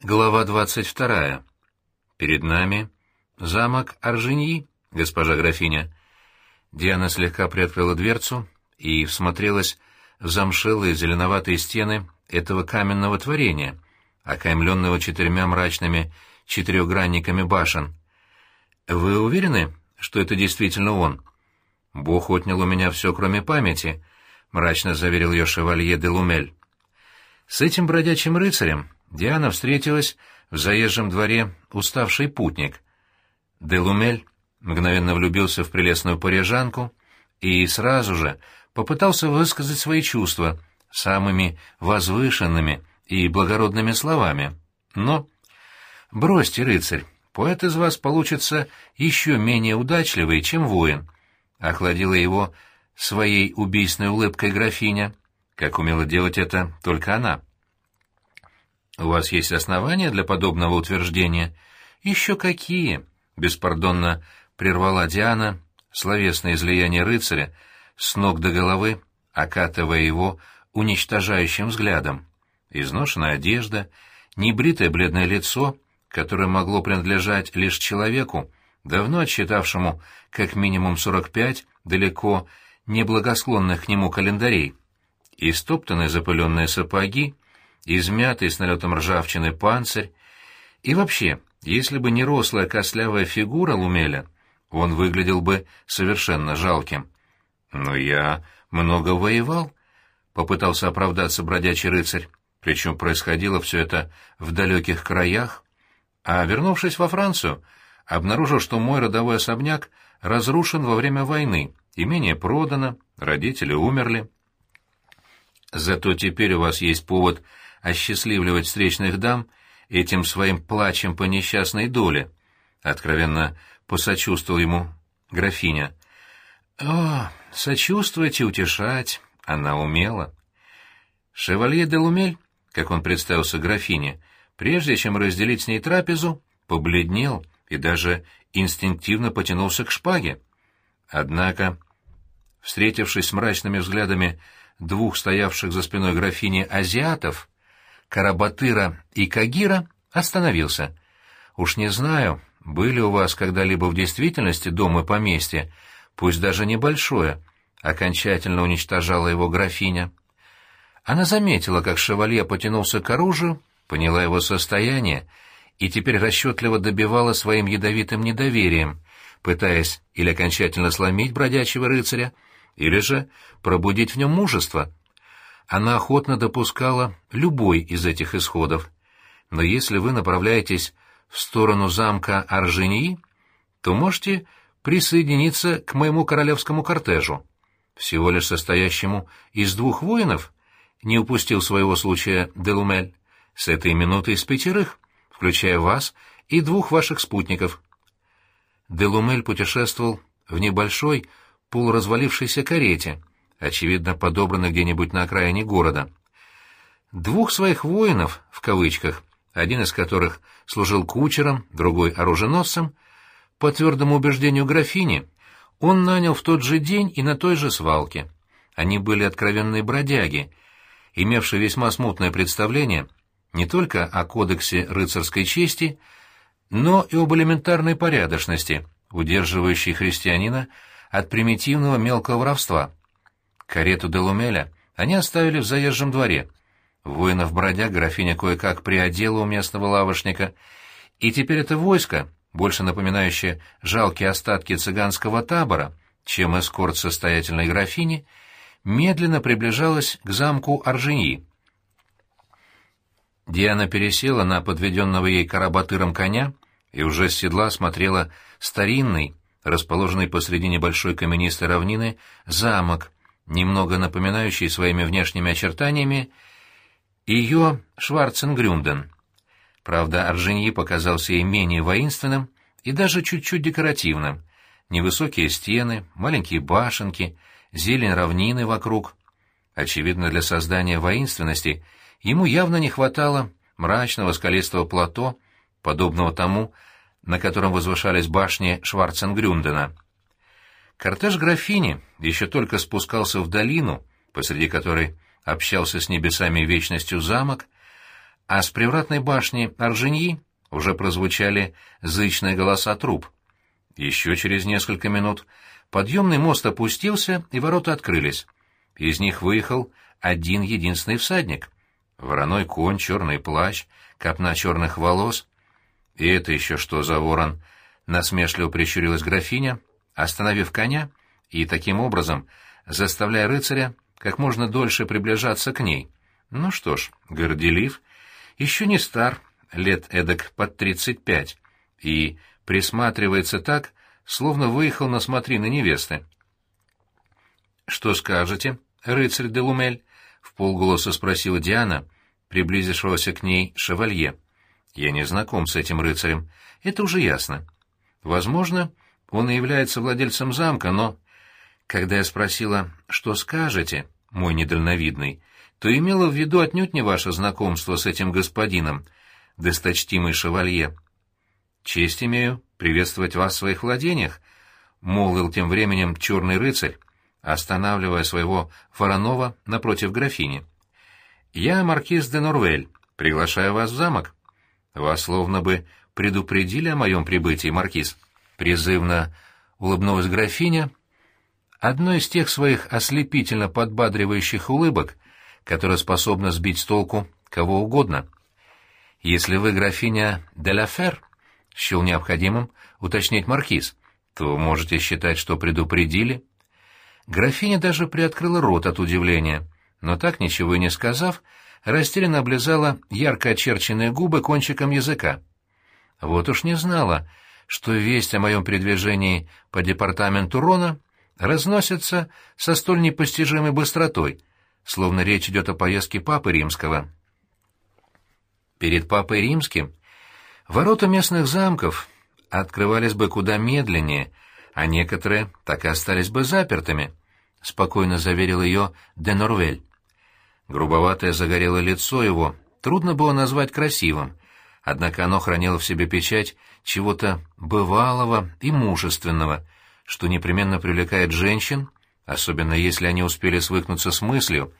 Глава двадцать вторая. Перед нами замок Аржиньи, госпожа графиня. Диана слегка приоткрыла дверцу и всмотрелась в замшелые зеленоватые стены этого каменного творения, окаймленного четырьмя мрачными четырехгранниками башен. «Вы уверены, что это действительно он?» «Бог отнял у меня все, кроме памяти», — мрачно заверил ее шевалье де Лумель. «С этим бродячим рыцарем Диана встретилась в заезжем дворе уставший путник. Делумель мгновенно влюбился в прелестную парижанку и сразу же попытался высказать свои чувства самыми возвышенными и благородными словами. Но... «Бросьте, рыцарь, поэт из вас получится еще менее удачливый, чем воин», — охладила его своей убийственной улыбкой графиня, как умела делать это только она. «У вас есть основания для подобного утверждения?» «Еще какие!» — беспардонно прервала Диана словесное излияние рыцаря, с ног до головы, окатывая его уничтожающим взглядом. Изношенная одежда, небритое бледное лицо, которое могло принадлежать лишь человеку, давно отсчитавшему как минимум сорок пять далеко неблагосклонных к нему календарей, и стоптанные запыленные сапоги — измятый с налетом ржавчины панцирь. И вообще, если бы не рослая костлявая фигура Лумеля, он выглядел бы совершенно жалким. «Но я много воевал», — попытался оправдаться бродячий рыцарь, причем происходило все это в далеких краях. А вернувшись во Францию, обнаружил, что мой родовой особняк разрушен во время войны, имение продано, родители умерли. Зато теперь у вас есть повод осчастливливать встречных дам этим своим плачем по несчастной доле, — откровенно посочувствовал ему графиня. О, сочувствовать и утешать она умела. Шевалье де Лумель, как он представился графине, прежде чем разделить с ней трапезу, побледнел и даже инстинктивно потянулся к шпаге. Однако, встретившись с мрачными взглядами двух стоявших за спиной графини азиатов, Карабатыра и Кагира остановился. «Уж не знаю, были у вас когда-либо в действительности дом и поместье, пусть даже небольшое», — окончательно уничтожала его графиня. Она заметила, как шевалье потянулся к оружию, поняла его состояние и теперь расчетливо добивала своим ядовитым недоверием, пытаясь или окончательно сломить бродячего рыцаря, или же пробудить в нем мужество — она охотно допускала любой из этих исходов. Но если вы направляетесь в сторону замка Аржиньи, то можете присоединиться к моему королевскому кортежу, всего лишь состоящему из двух воинов, не упустил своего случая Делумель, с этой минуты из пятерых, включая вас и двух ваших спутников. Делумель путешествовал в небольшой, полуразвалившейся карете, очевидно, подобраны где-нибудь на окраине города. Двух своих воинов, в кавычках, один из которых служил кучером, другой — оруженосцем, по твердому убеждению графини, он нанял в тот же день и на той же свалке. Они были откровенные бродяги, имевшие весьма смутное представление не только о кодексе рыцарской чести, но и об элементарной порядочности, удерживающей христианина от примитивного мелкого воровства. Карету Делумеля они оставили в заезжем дворе. Воинов-бродяг графиня кое-как приодела у местного лавочника, и теперь это войско, больше напоминающее жалкие остатки цыганского табора, чем эскорт состоятельной графини, медленно приближалось к замку Аржиньи. Диана пересела на подведенного ей карабатыром коня и уже с седла смотрела старинный, расположенный посреди небольшой каменистой равнины, замок, немного напоминающий своими внешними очертаниями ее Шварценгрюнден. Правда, Аржиньи показался ей менее воинственным и даже чуть-чуть декоративным. Невысокие стены, маленькие башенки, зелень равнины вокруг. Очевидно, для создания воинственности ему явно не хватало мрачного скалистого плато, подобного тому, на котором возвышались башни Шварценгрюндена. Кортеж графини еще только спускался в долину, посреди которой общался с небесами и вечностью замок, а с привратной башни Аржиньи уже прозвучали зычные голоса труп. Еще через несколько минут подъемный мост опустился, и ворота открылись. Из них выехал один единственный всадник. Вороной конь, черный плащ, копна черных волос. И это еще что за ворон? Насмешливо прищурилась графиня, остановив коня и таким образом заставляя рыцаря как можно дольше приближаться к ней. Ну что ж, горделив, еще не стар, лет эдак под тридцать пять, и присматривается так, словно выехал на смотрины невесты. «Что скажете, рыцарь де Лумель?» — в полголоса спросила Диана, приблизившегося к ней шевалье. «Я не знаком с этим рыцарем. Это уже ясно. Возможно, он и является владельцем замка, но...» Когда я спросила, что скажете, мой недальновидный, то имела в виду отнюдь не ваше знакомство с этим господином, досточтимый шевалье. «Честь имею приветствовать вас в своих владениях», — молвил тем временем черный рыцарь, останавливая своего Воронова напротив графини. «Я маркиз де Норвель, приглашаю вас в замок». «Вас словно бы предупредили о моем прибытии, маркиз», — призывно улыбнулась графиня, одной из тех своих ослепительно подбадривающих улыбок, которая способна сбить с толку кого угодно. Если вы графиня де ла Фер, счел необходимым уточнить маркиз, то можете считать, что предупредили. Графиня даже приоткрыла рот от удивления, но так ничего и не сказав, растерянно облизала ярко очерченные губы кончиком языка. Вот уж не знала, что весть о моем передвижении по департаменту Рона разносится со столь непостижимой быстротой, словно речь идет о поездке Папы Римского. Перед Папой Римским ворота местных замков открывались бы куда медленнее, а некоторые так и остались бы запертыми, — спокойно заверил ее де Норвель. Грубоватое загорелое лицо его трудно было назвать красивым, однако оно хранило в себе печать чего-то бывалого и мужественного — что непременно привлекает женщин, особенно если они успели свыкнуться с мыслью,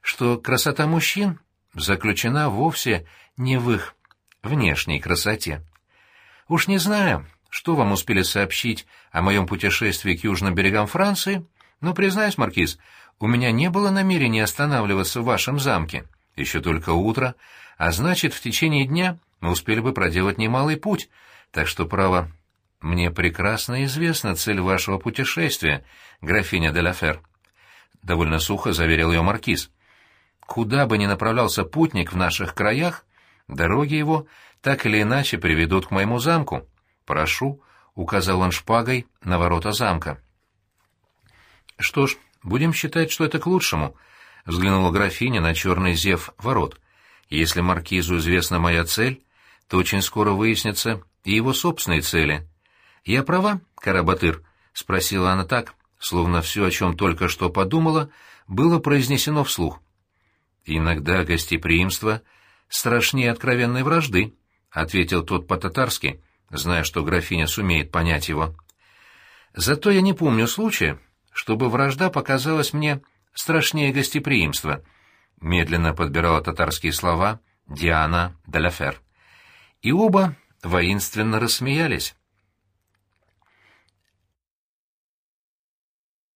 что красота мужчин заключена вовсе не в их внешней красоте. Уж не знаю, что вам успели сообщить о моем путешествии к южным берегам Франции, но, признаюсь, Маркиз, у меня не было намерения останавливаться в вашем замке. Еще только утро, а значит, в течение дня мы успели бы проделать немалый путь, так что, право, «Мне прекрасно известна цель вашего путешествия, графиня де ла Фер», — довольно сухо заверил ее маркиз. «Куда бы ни направлялся путник в наших краях, дороги его так или иначе приведут к моему замку. Прошу», — указал он шпагой на ворота замка. «Что ж, будем считать, что это к лучшему», — взглянула графиня на черный зев ворот. «Если маркизу известна моя цель, то очень скоро выяснятся и его собственные цели». «Я права, Карабатыр?» — спросила она так, словно все, о чем только что подумала, было произнесено вслух. «Иногда гостеприимство страшнее откровенной вражды», — ответил тот по-татарски, зная, что графиня сумеет понять его. «Зато я не помню случая, чтобы вражда показалась мне страшнее гостеприимства», — медленно подбирала татарские слова Диана Деляфер. И оба воинственно рассмеялись.